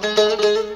Müzik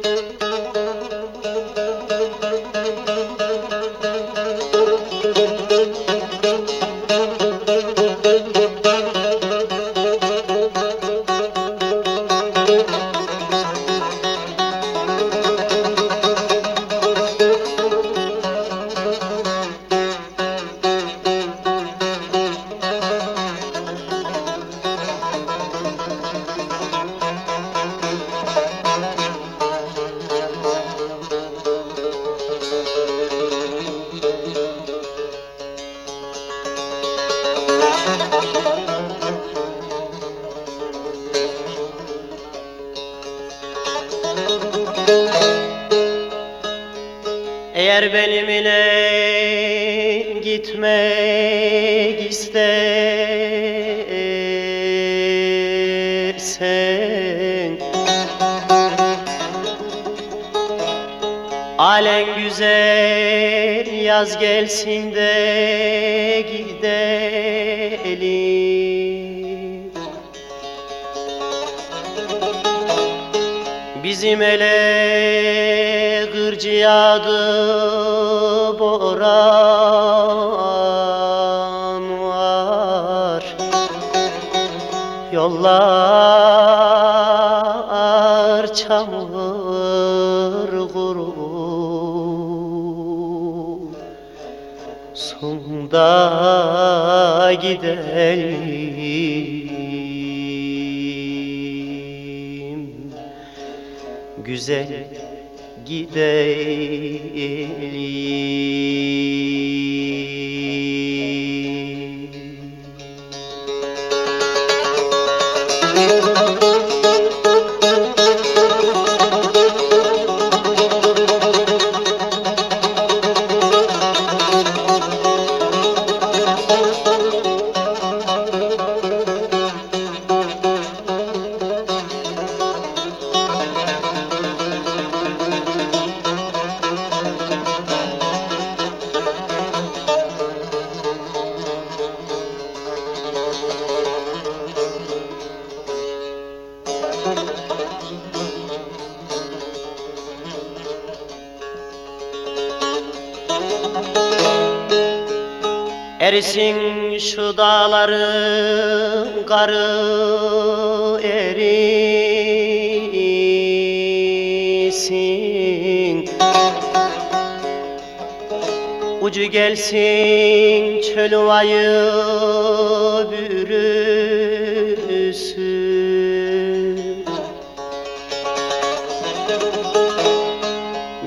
Eğer benimle gitmek istersen Alen güzel yaz gelsin de gidelim. Bizim ele gırcıyadı boran var. Yollar çamur kuru Sonda gidelim. Güzel gidelim Erisin şu dağların karı erisin. Ucu gelsin çöl ovayı bürüsün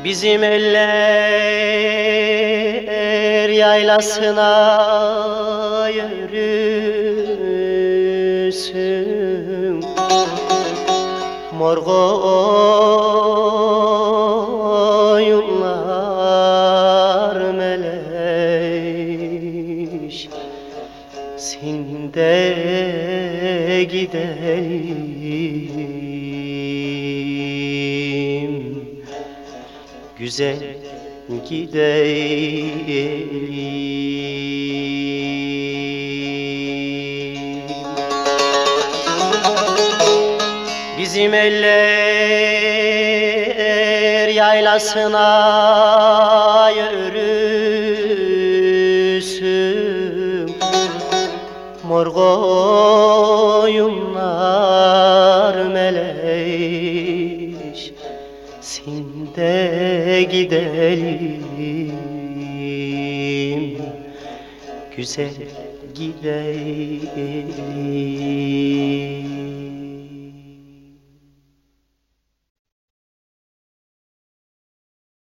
Bizim eller yaylasına yürüsün. Mor koyunlar meleş Sinde gidelim Güzel gidelim. Bizim eller yaylasına yürüsün. Mor koyunlar meleş Sinde gidelim Güzel gidelim